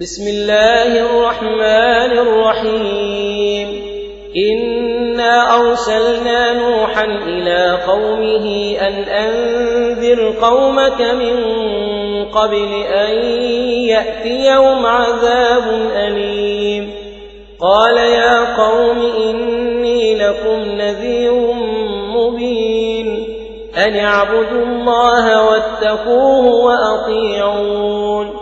بسم الله الرحمن الرحيم. إنا أرسلنا نوحا إلى قومه أن أنذر قومك من قبل أن يأتيهم عذاب أليم. قال يا قوم إني لكم نذير مبين. أن اعبدوا الله واتقوه وأطيعون.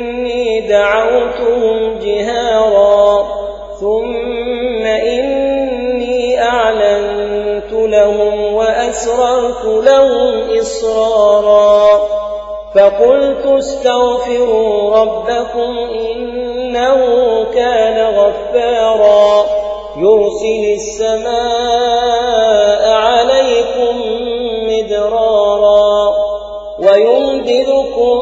دعوتهم جهارا. ثم إني أعلنت لهم وأسررت لهم إصرارا. فقلت استغفروا ربكم إنه كان غفارا. يرسل السماء عليكم مدرارا. ويمددكم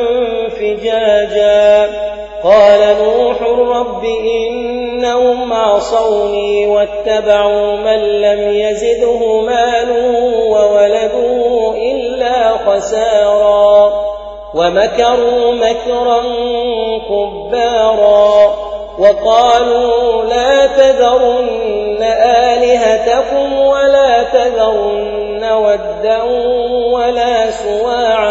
فجاجا قال نوح رب إنهم عصوني واتبعوا من لم يزده ماله وولده إلا خسارا. ومكروا مكرا كبارا. وقالوا لا تذرن آلهتكم ولا تذرن ودا ولا سواعا.